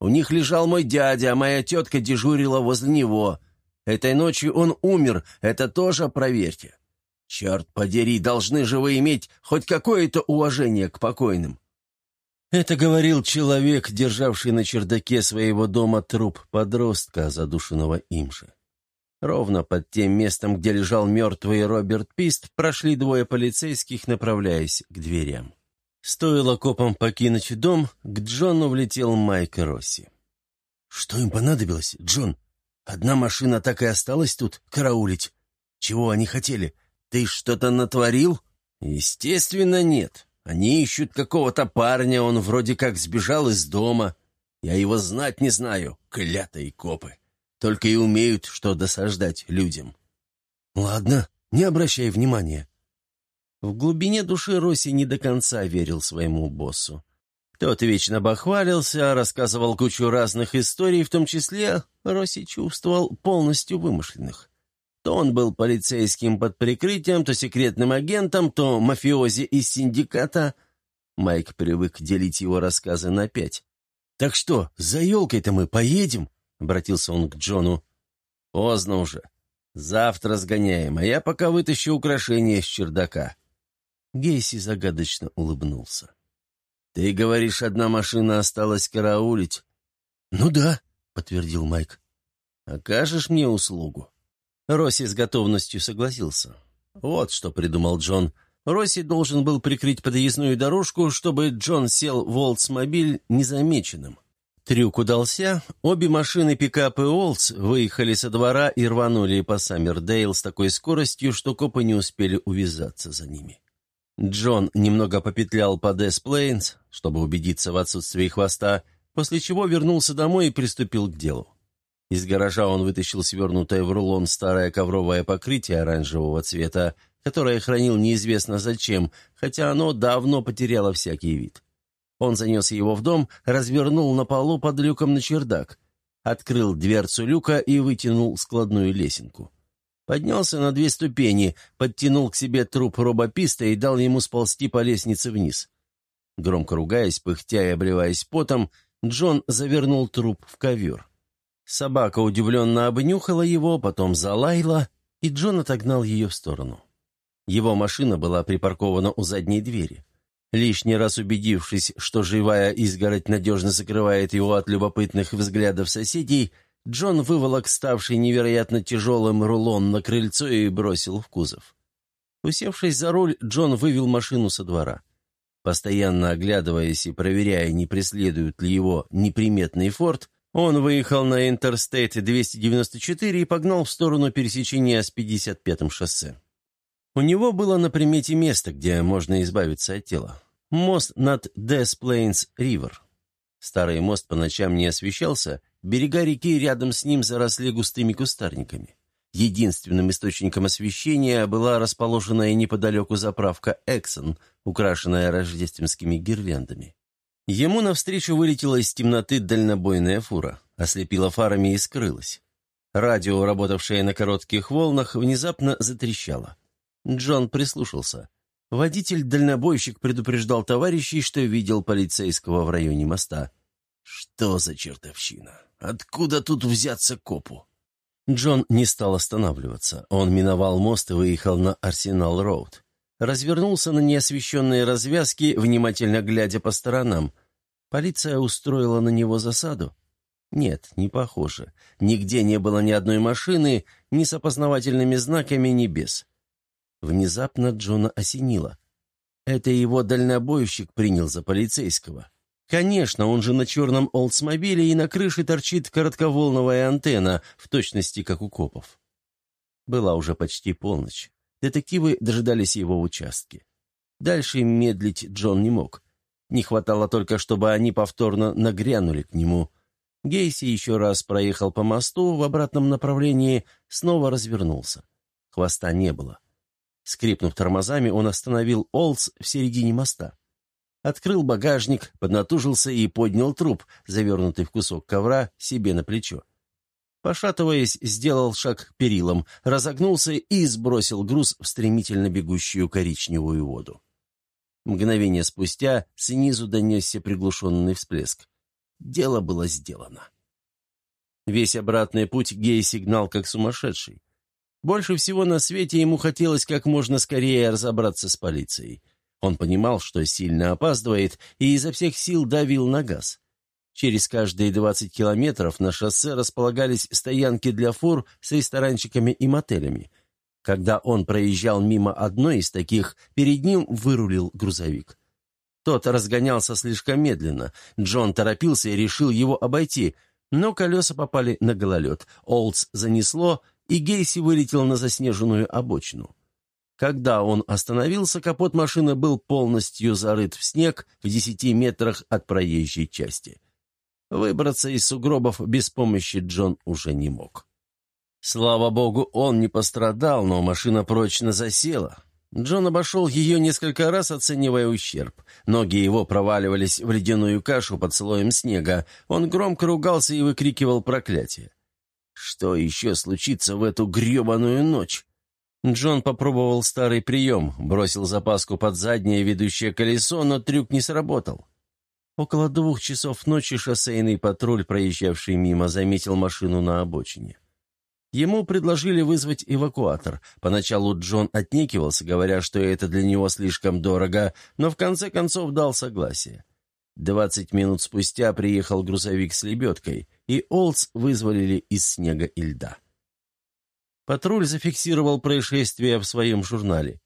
У них лежал мой дядя, а моя тетка дежурила возле него. Этой ночью он умер, это тоже проверьте. Черт подери, должны же вы иметь хоть какое-то уважение к покойным. Это говорил человек, державший на чердаке своего дома труп подростка, задушенного им же. Ровно под тем местом, где лежал мертвый Роберт Пист, прошли двое полицейских, направляясь к дверям. Стоило копам покинуть дом, к Джону влетел Майк Росси. «Что им понадобилось, Джон? Одна машина так и осталась тут караулить. Чего они хотели? «Ты что-то натворил?» «Естественно, нет. Они ищут какого-то парня, он вроде как сбежал из дома. Я его знать не знаю, клятые копы. Только и умеют, что досаждать людям». «Ладно, не обращай внимания». В глубине души Росси не до конца верил своему боссу. Тот вечно бахвалился, рассказывал кучу разных историй, в том числе Росси чувствовал полностью вымышленных. То он был полицейским под прикрытием, то секретным агентом, то мафиози из синдиката. Майк привык делить его рассказы на пять. «Так что, за елкой-то мы поедем?» — обратился он к Джону. «Поздно уже. Завтра сгоняем, а я пока вытащу украшения с чердака». Гейси загадочно улыбнулся. «Ты говоришь, одна машина осталась караулить?» «Ну да», — подтвердил Майк. «Окажешь мне услугу?» Росси с готовностью согласился. Вот что придумал Джон. Росси должен был прикрыть подъездную дорожку, чтобы Джон сел в Олдсмобиль незамеченным. Трюк удался, обе машины пикап и Олдс выехали со двора и рванули по Саммердейл с такой скоростью, что копы не успели увязаться за ними. Джон немного попетлял по Десплейнс, чтобы убедиться в отсутствии хвоста, после чего вернулся домой и приступил к делу. Из гаража он вытащил свернутое в рулон старое ковровое покрытие оранжевого цвета, которое хранил неизвестно зачем, хотя оно давно потеряло всякий вид. Он занес его в дом, развернул на полу под люком на чердак, открыл дверцу люка и вытянул складную лесенку. Поднялся на две ступени, подтянул к себе труп робописта и дал ему сползти по лестнице вниз. Громко ругаясь, пыхтя и обливаясь потом, Джон завернул труп в ковер. Собака удивленно обнюхала его, потом залаяла, и Джон отогнал ее в сторону. Его машина была припаркована у задней двери. Лишний раз убедившись, что живая изгородь надежно закрывает его от любопытных взглядов соседей, Джон выволок ставший невероятно тяжелым рулон на крыльцо и бросил в кузов. Усевшись за руль, Джон вывел машину со двора. Постоянно оглядываясь и проверяя, не преследует ли его неприметный форт, он выехал на Интерстейт 294 и погнал в сторону пересечения с 55-м шоссе. У него было на примете место, где можно избавиться от тела. Мост над Des Plains River. Старый мост по ночам не освещался, берега реки рядом с ним заросли густыми кустарниками. Единственным источником освещения была расположенная неподалеку заправка «Эксон», украшенная рождественскими гирляндами. Ему навстречу вылетела из темноты дальнобойная фура, ослепила фарами и скрылась. Радио, работавшее на коротких волнах, внезапно затрещало. Джон прислушался. Водитель-дальнобойщик предупреждал товарищей, что видел полицейского в районе моста. «Что за чертовщина? Откуда тут взяться копу?» Джон не стал останавливаться. Он миновал мост и выехал на Арсенал-Роуд. Развернулся на неосвещенные развязки, внимательно глядя по сторонам. Полиция устроила на него засаду? Нет, не похоже. Нигде не было ни одной машины, ни с опознавательными знаками, ни без. Внезапно Джона осенило. Это его дальнобойщик принял за полицейского. Конечно, он же на черном Олдсмобиле, и на крыше торчит коротковолновая антенна, в точности как у копов. Была уже почти полночь. Детективы дожидались его в участке. Дальше медлить Джон не мог. Не хватало только, чтобы они повторно нагрянули к нему. Гейси еще раз проехал по мосту в обратном направлении, снова развернулся. Хвоста не было. Скрипнув тормозами, он остановил Олдс в середине моста. Открыл багажник, поднатужился и поднял труп, завернутый в кусок ковра, себе на плечо. Пошатываясь, сделал шаг к перилам, разогнулся и сбросил груз в стремительно бегущую коричневую воду. Мгновение спустя снизу донесся приглушенный всплеск. Дело было сделано. Весь обратный путь Гей сигнал как сумасшедший. Больше всего на свете ему хотелось как можно скорее разобраться с полицией. Он понимал, что сильно опаздывает, и изо всех сил давил на газ. Через каждые 20 километров на шоссе располагались стоянки для фур с ресторанчиками и мотелями. Когда он проезжал мимо одной из таких, перед ним вырулил грузовик. Тот разгонялся слишком медленно. Джон торопился и решил его обойти, но колеса попали на гололед. Олдс занесло, и Гейси вылетел на заснеженную обочину. Когда он остановился, капот машины был полностью зарыт в снег в десяти метрах от проезжей части. Выбраться из сугробов без помощи Джон уже не мог. Слава богу, он не пострадал, но машина прочно засела. Джон обошел ее несколько раз, оценивая ущерб. Ноги его проваливались в ледяную кашу под слоем снега. Он громко ругался и выкрикивал проклятие. Что еще случится в эту гребаную ночь? Джон попробовал старый прием, бросил запаску под заднее ведущее колесо, но трюк не сработал. Около двух часов ночи шоссейный патруль, проезжавший мимо, заметил машину на обочине. Ему предложили вызвать эвакуатор. Поначалу Джон отнекивался, говоря, что это для него слишком дорого, но в конце концов дал согласие. Двадцать минут спустя приехал грузовик с лебедкой, и Олдс вызволили из снега и льда. Патруль зафиксировал происшествие в своем журнале.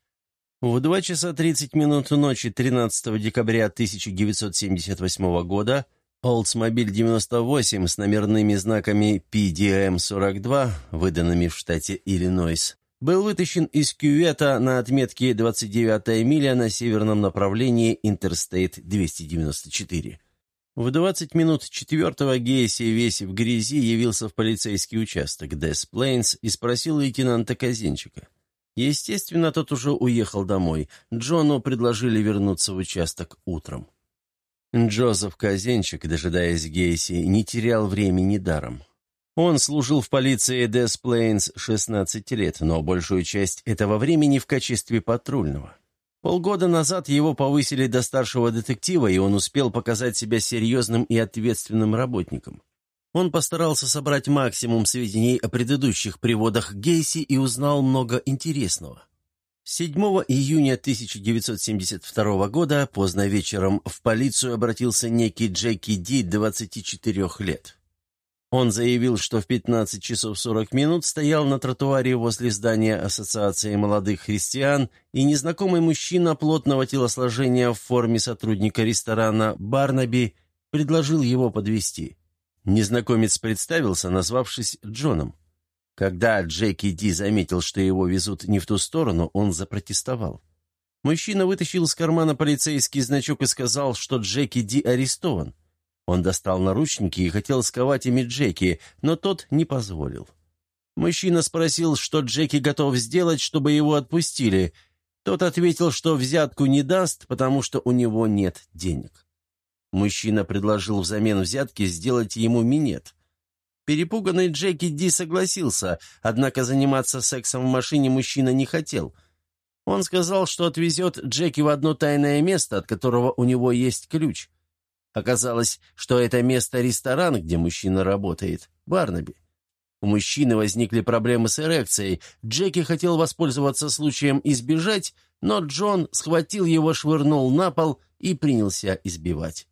В 2 часа 30 минут ночи 13 декабря 1978 года Oldsmobile 98 с номерными знаками PDM-42, выданными в штате Иллинойс, был вытащен из кювета на отметке 29-я миля на северном направлении Interstate 294. В 20 минут четвертого Гейси весь в грязи явился в полицейский участок Дес Плейнс и спросил лейтенанта Казинчика. Естественно, тот уже уехал домой. Джону предложили вернуться в участок утром. Джозеф Казенчик, дожидаясь Гейси, не терял времени даром. Он служил в полиции Дес Плейнс 16 лет, но большую часть этого времени в качестве патрульного. Полгода назад его повысили до старшего детектива, и он успел показать себя серьезным и ответственным работником. Он постарался собрать максимум сведений о предыдущих приводах Гейси и узнал много интересного. 7 июня 1972 года поздно вечером в полицию обратился некий Джеки Ди, 24 лет. Он заявил, что в 15 часов 40 минут стоял на тротуаре возле здания Ассоциации молодых христиан, и незнакомый мужчина плотного телосложения в форме сотрудника ресторана «Барнаби» предложил его подвести. Незнакомец представился, назвавшись Джоном. Когда Джеки Ди заметил, что его везут не в ту сторону, он запротестовал. Мужчина вытащил из кармана полицейский значок и сказал, что Джеки Ди арестован. Он достал наручники и хотел сковать ими Джеки, но тот не позволил. Мужчина спросил, что Джеки готов сделать, чтобы его отпустили. Тот ответил, что взятку не даст, потому что у него нет денег. Мужчина предложил взамен взятки сделать ему минет. Перепуганный Джеки Ди согласился, однако заниматься сексом в машине мужчина не хотел. Он сказал, что отвезет Джеки в одно тайное место, от которого у него есть ключ. Оказалось, что это место ресторан, где мужчина работает, Барнаби. У мужчины возникли проблемы с эрекцией. Джеки хотел воспользоваться случаем и сбежать, но Джон схватил его, швырнул на пол и принялся избивать.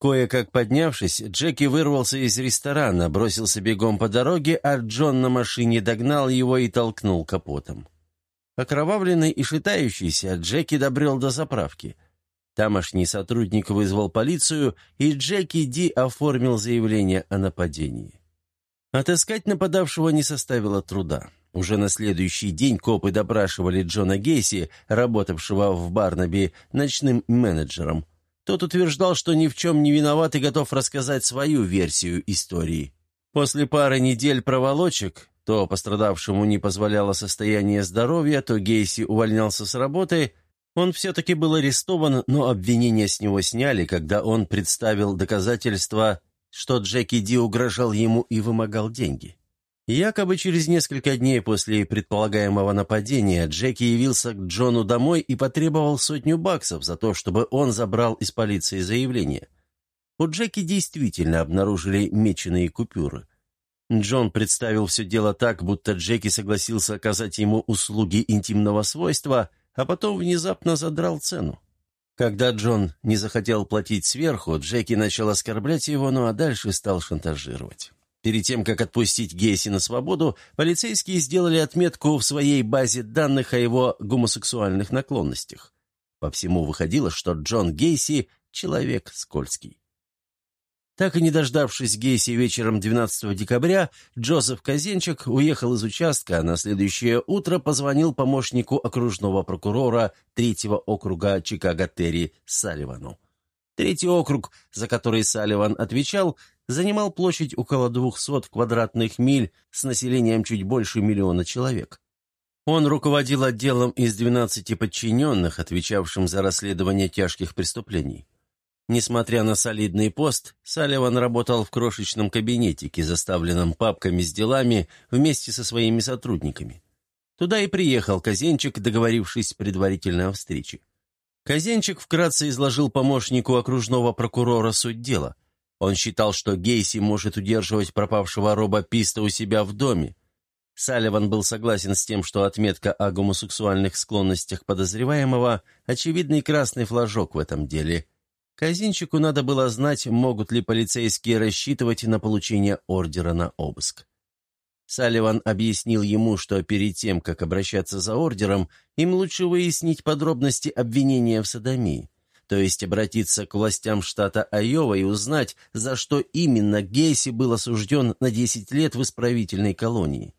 Кое-как поднявшись, Джеки вырвался из ресторана, бросился бегом по дороге, а Джон на машине догнал его и толкнул капотом. Окровавленный и шатающийся, Джеки добрел до заправки. Тамошний сотрудник вызвал полицию, и Джеки Ди оформил заявление о нападении. Отыскать нападавшего не составило труда. Уже на следующий день копы допрашивали Джона Гейси, работавшего в Барнаби, ночным менеджером – тот утверждал, что ни в чем не виноват и готов рассказать свою версию истории. После пары недель проволочек, то пострадавшему не позволяло состояние здоровья, то Гейси увольнялся с работы, он все-таки был арестован, но обвинения с него сняли, когда он представил доказательства, что Джеки Ди угрожал ему и вымогал деньги. Якобы через несколько дней после предполагаемого нападения Джеки явился к Джону домой и потребовал сотню баксов за то, чтобы он забрал из полиции заявление. У Джеки действительно обнаружили меченые купюры. Джон представил все дело так, будто Джеки согласился оказать ему услуги интимного свойства, а потом внезапно задрал цену. Когда Джон не захотел платить сверху, Джеки начал оскорблять его, ну а дальше стал шантажировать. Перед тем, как отпустить Гейси на свободу, полицейские сделали отметку в своей базе данных о его гомосексуальных наклонностях. По всему выходило, что Джон Гейси – человек скользкий. Так и не дождавшись Гейси вечером 12 декабря, Джозеф Казенчик уехал из участка, а на следующее утро позвонил помощнику окружного прокурора третьего округа Чикаго Терри Салливану. Третий округ, за который Салливан отвечал, занимал площадь около 200 квадратных миль с населением чуть больше миллиона человек. Он руководил отделом из 12 подчиненных, отвечавшим за расследование тяжких преступлений. Несмотря на солидный пост, Салливан работал в крошечном кабинетике, заставленном папками с делами, вместе со своими сотрудниками. Туда и приехал Казенчик, договорившись предварительно о встрече. Казенчик вкратце изложил помощнику окружного прокурора суть дела – он считал, что Гейси может удерживать пропавшего Роба Писта у себя в доме. Салливан был согласен с тем, что отметка о гомосексуальных склонностях подозреваемого – очевидный красный флажок в этом деле. Казинчику надо было знать, могут ли полицейские рассчитывать на получение ордера на обыск. Салливан объяснил ему, что перед тем, как обращаться за ордером, им лучше выяснить подробности обвинения в садомии то есть обратиться к властям штата Айова и узнать, за что именно Гейси был осужден на 10 лет в исправительной колонии.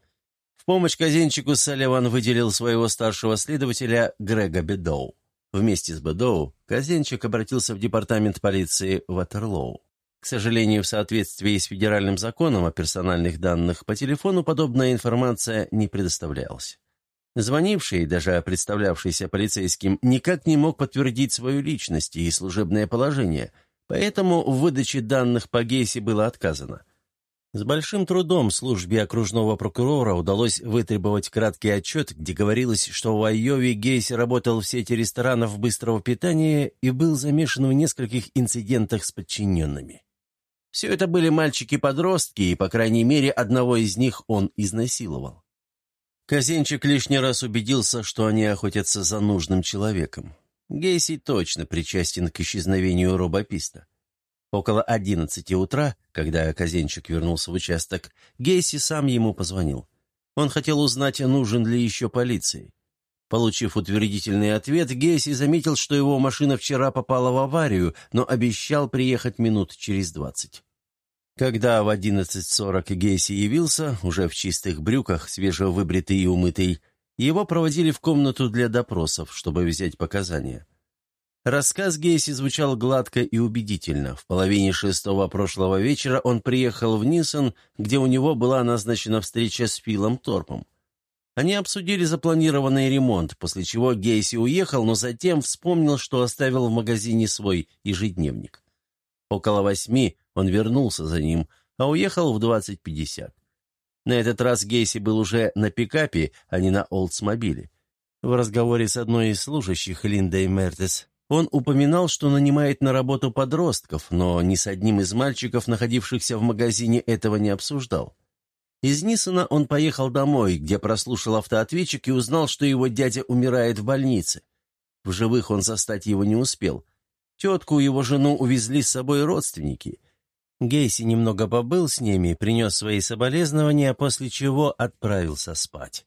В помощь казенчику Салливан выделил своего старшего следователя Грега Бедоу. Вместе с Бедоу казенчик обратился в департамент полиции Ватерлоу. К сожалению, в соответствии с федеральным законом о персональных данных по телефону подобная информация не предоставлялась. Звонивший, даже представлявшийся полицейским, никак не мог подтвердить свою личность и служебное положение, поэтому в выдаче данных по Гейси было отказано. С большим трудом службе окружного прокурора удалось вытребовать краткий отчет, где говорилось, что в Айове Гейси работал в сети ресторанов быстрого питания и был замешан в нескольких инцидентах с подчиненными. Все это были мальчики-подростки, и, по крайней мере, одного из них он изнасиловал. Казенчик лишний раз убедился, что они охотятся за нужным человеком. Гейси точно причастен к исчезновению робописта. Около одиннадцати утра, когда Казенчик вернулся в участок, Гейси сам ему позвонил. Он хотел узнать, нужен ли еще полиции. Получив утвердительный ответ, Гейси заметил, что его машина вчера попала в аварию, но обещал приехать минут через двадцать. Когда в 11.40 Гейси явился, уже в чистых брюках, свежевыбритый и умытый, его проводили в комнату для допросов, чтобы взять показания. Рассказ Гейси звучал гладко и убедительно. В половине шестого прошлого вечера он приехал в Нисон, где у него была назначена встреча с Филом Торпом. Они обсудили запланированный ремонт, после чего Гейси уехал, но затем вспомнил, что оставил в магазине свой ежедневник. Около восьми он вернулся за ним, а уехал в 20.50. На этот раз Гейси был уже на пикапе, а не на Олдсмобиле. В разговоре с одной из служащих, Линдой Мертес, он упоминал, что нанимает на работу подростков, но ни с одним из мальчиков, находившихся в магазине, этого не обсуждал. Из Нисона он поехал домой, где прослушал автоответчик и узнал, что его дядя умирает в больнице. В живых он застать его не успел. Тетку и его жену увезли с собой родственники. Гейси немного побыл с ними, принес свои соболезнования, после чего отправился спать.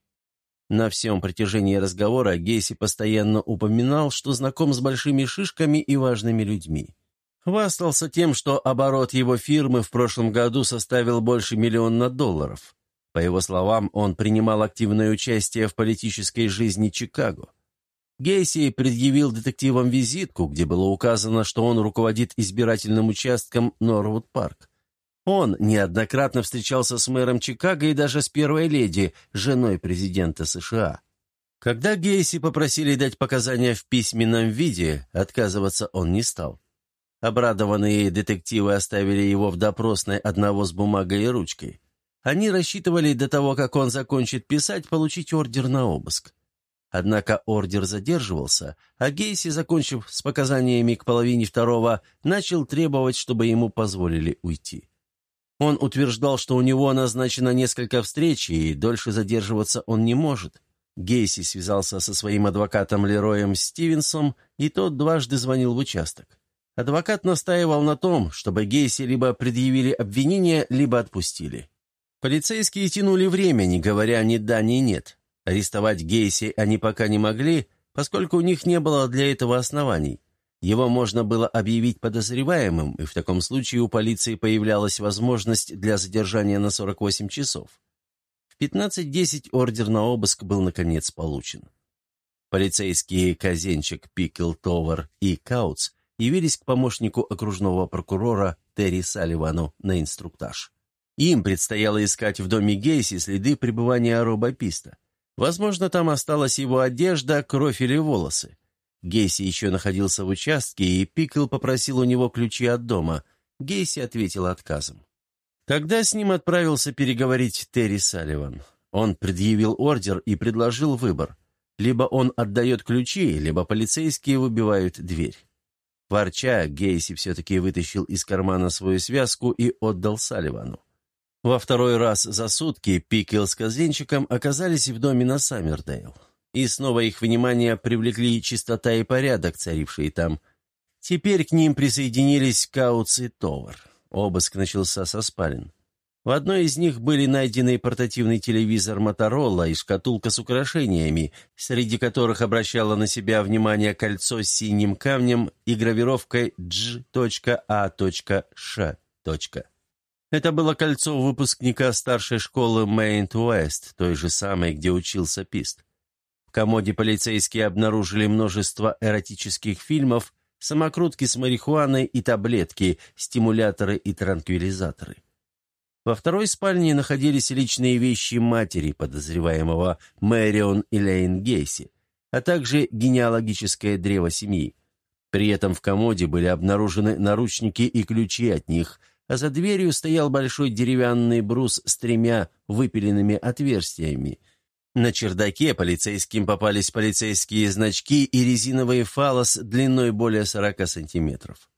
На всем протяжении разговора Гейси постоянно упоминал, что знаком с большими шишками и важными людьми. Хвастался тем, что оборот его фирмы в прошлом году составил больше миллиона долларов. По его словам, он принимал активное участие в политической жизни Чикаго. Гейси предъявил детективам визитку, где было указано, что он руководит избирательным участком Норвуд-парк. Он неоднократно встречался с мэром Чикаго и даже с первой леди, женой президента США. Когда Гейси попросили дать показания в письменном виде, отказываться он не стал. Обрадованные детективы оставили его в допросной одного с бумагой и ручкой. Они рассчитывали до того, как он закончит писать, получить ордер на обыск. Однако ордер задерживался, а Гейси, закончив с показаниями к половине второго, начал требовать, чтобы ему позволили уйти. Он утверждал, что у него назначено несколько встреч, и дольше задерживаться он не может. Гейси связался со своим адвокатом Лероем Стивенсом, и тот дважды звонил в участок. Адвокат настаивал на том, чтобы Гейси либо предъявили обвинение, либо отпустили. Полицейские тянули время, не говоря ни да, ни нет. Арестовать Гейси они пока не могли, поскольку у них не было для этого оснований. Его можно было объявить подозреваемым, и в таком случае у полиции появлялась возможность для задержания на 48 часов. В 15.10 ордер на обыск был наконец получен. Полицейские Казенчик, Пикл, Товар и Кауц явились к помощнику окружного прокурора Терри Салливану на инструктаж. Им предстояло искать в доме Гейси следы пребывания Роба Писта. Возможно, там осталась его одежда, кровь или волосы. Гейси еще находился в участке, и Пикл попросил у него ключи от дома. Гейси ответил отказом. Тогда с ним отправился переговорить Терри Салливан. Он предъявил ордер и предложил выбор. Либо он отдает ключи, либо полицейские выбивают дверь. Ворча, Гейси все-таки вытащил из кармана свою связку и отдал Салливану. Во второй раз за сутки Пикел с Казенчиком оказались в доме на Саммердейл. И снова их внимание привлекли чистота и порядок, царившие там. Теперь к ним присоединились Кауц и Товар. Обыск начался со спален. В одной из них были найдены портативный телевизор Моторола и шкатулка с украшениями, среди которых обращало на себя внимание кольцо с синим камнем и гравировкой G.A.Ш. Это было кольцо выпускника старшей школы Мейнт-Уэст, той же самой, где учился Пист. В комоде полицейские обнаружили множество эротических фильмов, самокрутки с марихуаной и таблетки, стимуляторы и транквилизаторы. Во второй спальне находились личные вещи матери подозреваемого Мэрион Элейн Гейси, а также генеалогическое древо семьи. При этом в комоде были обнаружены наручники и ключи от них, а за дверью стоял большой деревянный брус с тремя выпиленными отверстиями. На чердаке полицейским попались полицейские значки и резиновый фалос длиной более 40 сантиметров.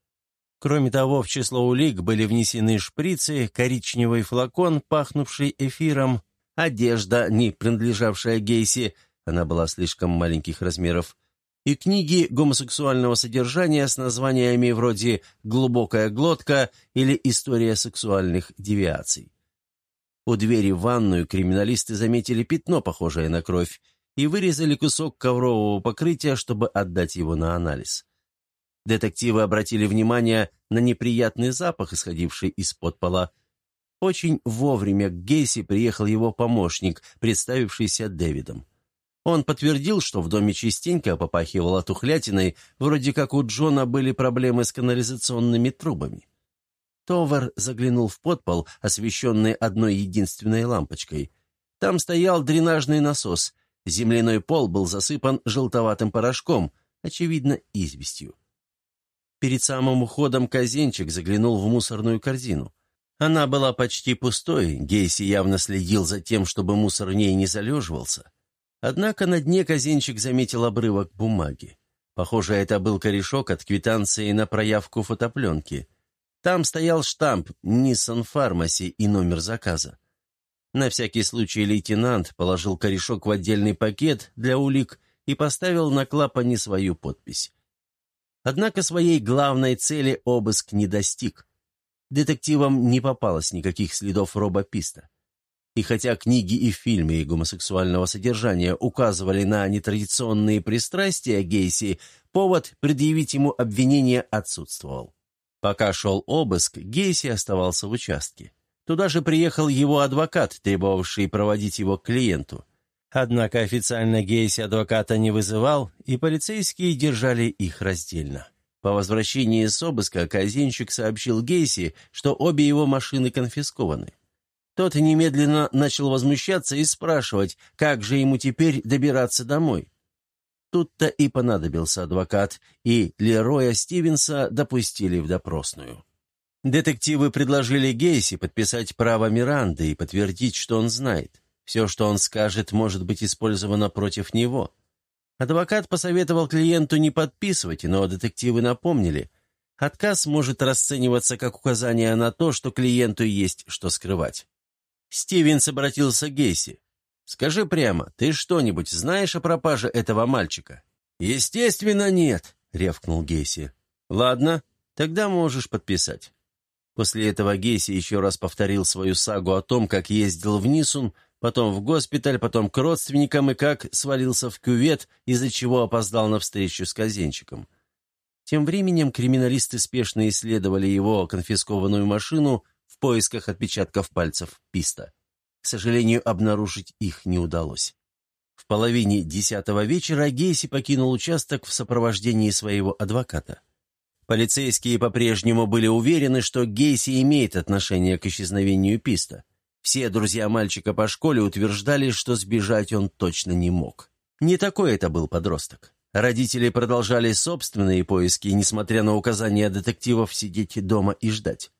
Кроме того, в число улик были внесены шприцы, коричневый флакон, пахнувший эфиром, одежда, не принадлежавшая Гейси, она была слишком маленьких размеров, и книги гомосексуального содержания с названиями вроде «Глубокая глотка» или «История сексуальных девиаций». У двери в ванную криминалисты заметили пятно, похожее на кровь, и вырезали кусок коврового покрытия, чтобы отдать его на анализ. Детективы обратили внимание на неприятный запах, исходивший из-под пола. Очень вовремя к Гейси приехал его помощник, представившийся Дэвидом. Он подтвердил, что в доме частенько попахивало тухлятиной, вроде как у Джона были проблемы с канализационными трубами. Товар заглянул в подпол, освещенный одной единственной лампочкой. Там стоял дренажный насос. Земляной пол был засыпан желтоватым порошком, очевидно, известью. Перед самым уходом Казенчик заглянул в мусорную корзину. Она была почти пустой, Гейси явно следил за тем, чтобы мусор в ней не залеживался. Однако на дне Казенчик заметил обрывок бумаги. Похоже, это был корешок от квитанции на проявку фотопленки. Там стоял штамп «Ниссан Фармаси» и номер заказа. На всякий случай лейтенант положил корешок в отдельный пакет для улик и поставил на клапане свою подпись. Однако своей главной цели обыск не достиг. Детективам не попалось никаких следов Роба Писта. И хотя книги и фильмы гомосексуального содержания указывали на нетрадиционные пристрастия Гейси, повод предъявить ему обвинение отсутствовал. Пока шел обыск, Гейси оставался в участке. Туда же приехал его адвокат, требовавший проводить его к клиенту. Однако официально Гейси адвоката не вызывал, и полицейские держали их раздельно. По возвращении с обыска казинщик сообщил Гейси, что обе его машины конфискованы. Тот немедленно начал возмущаться и спрашивать, как же ему теперь добираться домой. Тут-то и понадобился адвокат, и Лероя Стивенса допустили в допросную. Детективы предложили Гейси подписать право Миранды и подтвердить, что он знает. Все, что он скажет, может быть использовано против него. Адвокат посоветовал клиенту не подписывать, но детективы напомнили. Отказ может расцениваться как указание на то, что клиенту есть что скрывать. Стивенс обратился к Гейси. «Скажи прямо, ты что-нибудь знаешь о пропаже этого мальчика?» «Естественно, нет», — ревкнул Гейси. «Ладно, тогда можешь подписать». После этого Гейси еще раз повторил свою сагу о том, как ездил в Нисун, потом в госпиталь, потом к родственникам и как свалился в кювет, из-за чего опоздал на встречу с казенщиком. Тем временем криминалисты спешно исследовали его конфискованную машину в поисках отпечатков пальцев Писта. К сожалению, обнаружить их не удалось. В половине десятого вечера Гейси покинул участок в сопровождении своего адвоката. Полицейские по-прежнему были уверены, что Гейси имеет отношение к исчезновению Писта. Все друзья мальчика по школе утверждали, что сбежать он точно не мог. Не такой это был подросток. Родители продолжали собственные поиски, несмотря на указания детективов сидеть дома и ждать.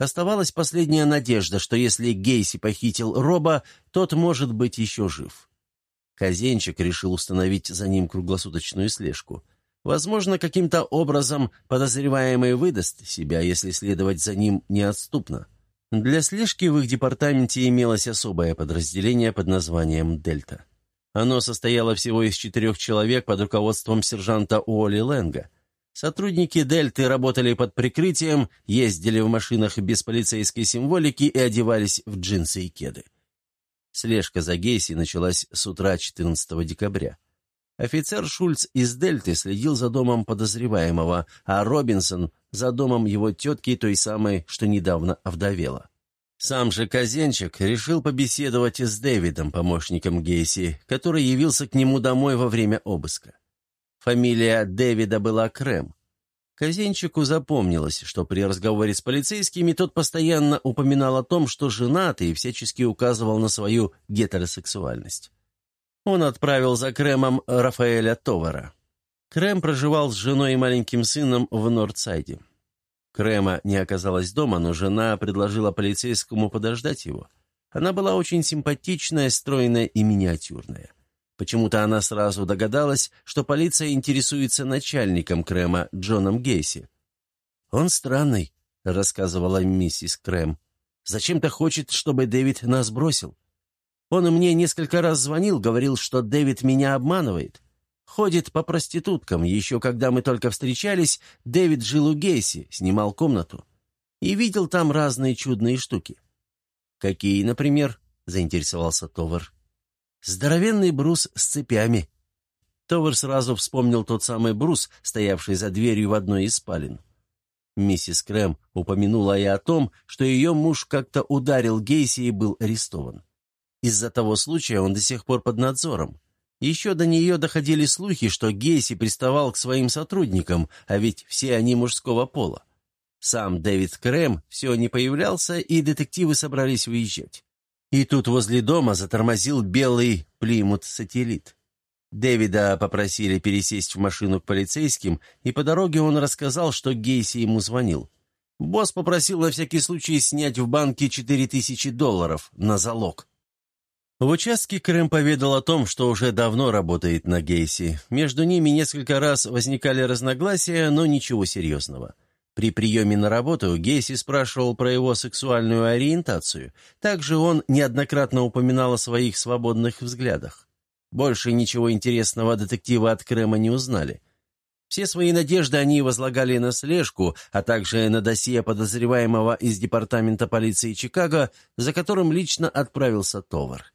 Оставалась последняя надежда, что если Гейси похитил Роба, тот может быть еще жив. Казенчик решил установить за ним круглосуточную слежку. Возможно, каким-то образом подозреваемый выдаст себя, если следовать за ним неотступно. Для слежки в их департаменте имелось особое подразделение под названием «Дельта». Оно состояло всего из четырех человек под руководством сержанта Уолли Лэнга. Сотрудники «Дельты» работали под прикрытием, ездили в машинах без полицейской символики и одевались в джинсы и кеды. Слежка за Гейси началась с утра 14 декабря. Офицер Шульц из «Дельты» следил за домом подозреваемого, а Робинсон — за домом его тетки, той самой, что недавно овдовела. Сам же Казенчик решил побеседовать с Дэвидом, помощником Гейси, который явился к нему домой во время обыска. Фамилия Дэвида была Крэм. Казенчику запомнилось, что при разговоре с полицейскими тот постоянно упоминал о том, что женат и всячески указывал на свою гетеросексуальность. Он отправил за Кремом Рафаэля Товара. Крем проживал с женой и маленьким сыном в Нордсайде. Крема не оказалась дома, но жена предложила полицейскому подождать его. Она была очень симпатичная, стройная и миниатюрная. Почему-то она сразу догадалась, что полиция интересуется начальником Крема, Джоном Гейси. «Он странный», — рассказывала миссис Крем. «Зачем-то хочет, чтобы Дэвид нас бросил. Он мне несколько раз звонил, говорил, что Дэвид меня обманывает. Ходит по проституткам. Еще когда мы только встречались, Дэвид жил у Гейси, снимал комнату. И видел там разные чудные штуки. «Какие, например?» — заинтересовался Товар. «Здоровенный брус с цепями». Товар сразу вспомнил тот самый брус, стоявший за дверью в одной из спален. Миссис Крэм упомянула и о том, что ее муж как-то ударил Гейси и был арестован. Из-за того случая он до сих пор под надзором. Еще до нее доходили слухи, что Гейси приставал к своим сотрудникам, а ведь все они мужского пола. Сам Дэвид Крэм все не появлялся, и детективы собрались уезжать. И тут возле дома затормозил белый Плимут-сателлит. Дэвида попросили пересесть в машину к полицейским, и по дороге он рассказал, что Гейси ему звонил. Босс попросил на всякий случай снять в банке 4000 долларов на залог. В участке Крым поведал о том, что уже давно работает на Гейси. Между ними несколько раз возникали разногласия, но ничего серьезного. При приеме на работу Гейси спрашивал про его сексуальную ориентацию. Также он неоднократно упоминал о своих свободных взглядах. Больше ничего интересного детективы от Крема не узнали. Все свои надежды они возлагали на слежку, а также на досье подозреваемого из Департамента полиции Чикаго, за которым лично отправился Товар.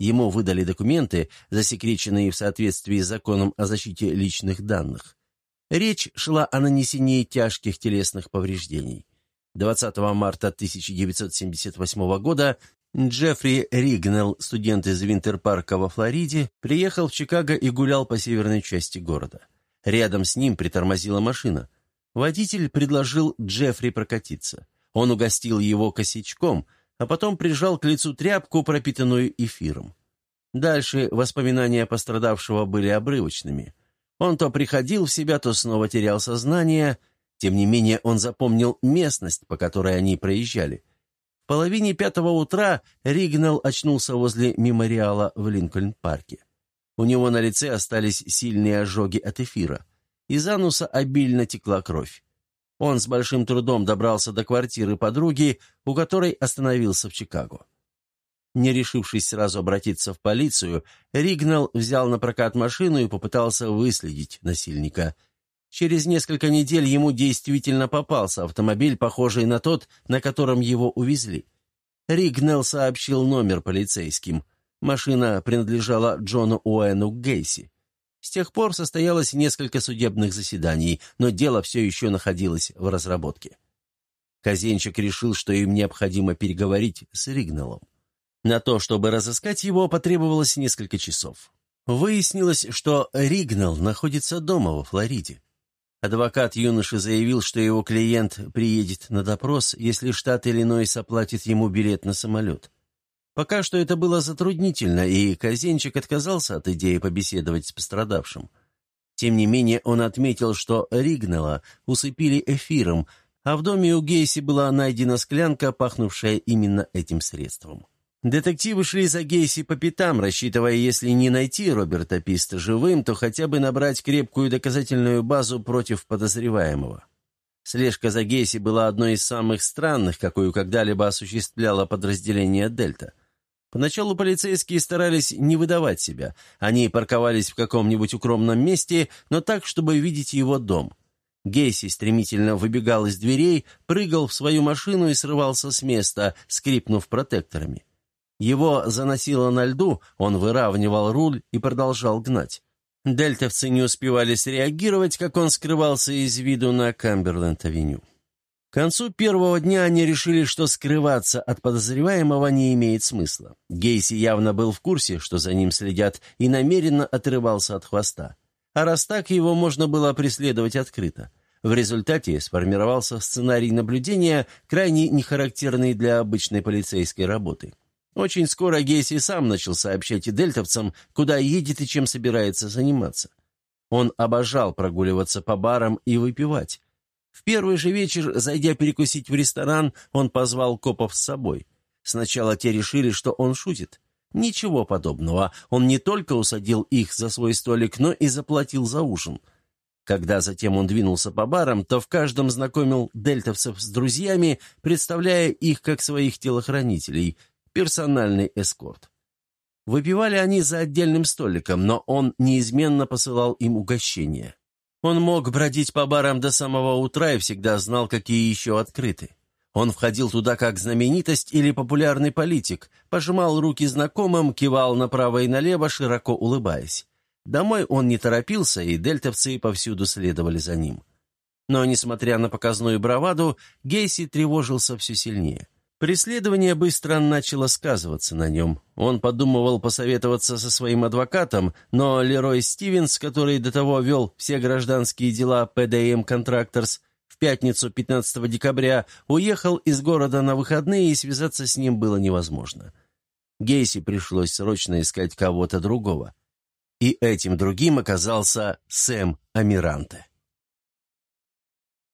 Ему выдали документы, засекреченные в соответствии с законом о защите личных данных. Речь шла о нанесении тяжких телесных повреждений. 20 марта 1978 года Джеффри Ригнелл, студент из Винтерпарка во Флориде, приехал в Чикаго и гулял по северной части города. Рядом с ним притормозила машина. Водитель предложил Джеффри прокатиться. Он угостил его косячком, а потом прижал к лицу тряпку, пропитанную эфиром. Дальше воспоминания пострадавшего были обрывочными. Он то приходил в себя, то снова терял сознание. Тем не менее, он запомнил местность, по которой они проезжали – в половине пятого утра Ригнал очнулся возле мемориала в Линкольн-парке. У него на лице остались сильные ожоги от эфира. Из ануса обильно текла кровь. Он с большим трудом добрался до квартиры подруги, у которой остановился в Чикаго. Не решившись сразу обратиться в полицию, Ригнал взял на прокат машину и попытался выследить насильника – Через несколько недель ему действительно попался автомобиль, похожий на тот, на котором его увезли. Ригнелл сообщил номер полицейским. Машина принадлежала Джону Уэну Гейси. С тех пор состоялось несколько судебных заседаний, но дело все еще находилось в разработке. Казенчик решил, что им необходимо переговорить с Ригнеллом. На то, чтобы разыскать его, потребовалось несколько часов. Выяснилось, что Ригнелл находится дома во Флориде. Адвокат юноши заявил, что его клиент приедет на допрос, если штат Иллинойс оплатит ему билет на самолет. Пока что это было затруднительно, и Казенчик отказался от идеи побеседовать с пострадавшим. Тем не менее, он отметил, что Ригнелла усыпили эфиром, а в доме у Гейси была найдена склянка, пахнувшая именно этим средством. Детективы шли за Гейси по пятам, рассчитывая, если не найти Роберта Писта живым, то хотя бы набрать крепкую доказательную базу против подозреваемого. Слежка за Гейси была одной из самых странных, какую когда-либо осуществляло подразделение «Дельта». Поначалу полицейские старались не выдавать себя. Они парковались в каком-нибудь укромном месте, но так, чтобы видеть его дом. Гейси стремительно выбегал из дверей, прыгал в свою машину и срывался с места, скрипнув протекторами. Его заносило на льду, он выравнивал руль и продолжал гнать. Дельтовцы не успевали среагировать, как он скрывался из виду на Камберленд-авеню. К концу первого дня они решили, что скрываться от подозреваемого не имеет смысла. Гейси явно был в курсе, что за ним следят, и намеренно отрывался от хвоста. А раз так, его можно было преследовать открыто. В результате сформировался сценарий наблюдения, крайне нехарактерный для обычной полицейской работы. Очень скоро Гейси сам начал сообщать и дельтовцам, куда едет и чем собирается заниматься. Он обожал прогуливаться по барам и выпивать. В первый же вечер, зайдя перекусить в ресторан, он позвал копов с собой. Сначала те решили, что он шутит. Ничего подобного. Он не только усадил их за свой столик, но и заплатил за ужин. Когда затем он двинулся по барам, то в каждом знакомил дельтовцев с друзьями, представляя их как своих телохранителей – персональный эскорт. Выпивали они за отдельным столиком, но он неизменно посылал им угощения. Он мог бродить по барам до самого утра и всегда знал, какие еще открыты. Он входил туда как знаменитость или популярный политик, пожимал руки знакомым, кивал направо и налево, широко улыбаясь. Домой он не торопился, и дельтовцы повсюду следовали за ним. Но, несмотря на показную браваду, Гейси тревожился все сильнее. Преследование быстро начало сказываться на нем. Он подумывал посоветоваться со своим адвокатом, но Лерой Стивенс, который до того вел все гражданские дела PDM Contractors, в пятницу 15 декабря уехал из города на выходные, и связаться с ним было невозможно. Гейси пришлось срочно искать кого-то другого. И этим другим оказался Сэм Амиранте.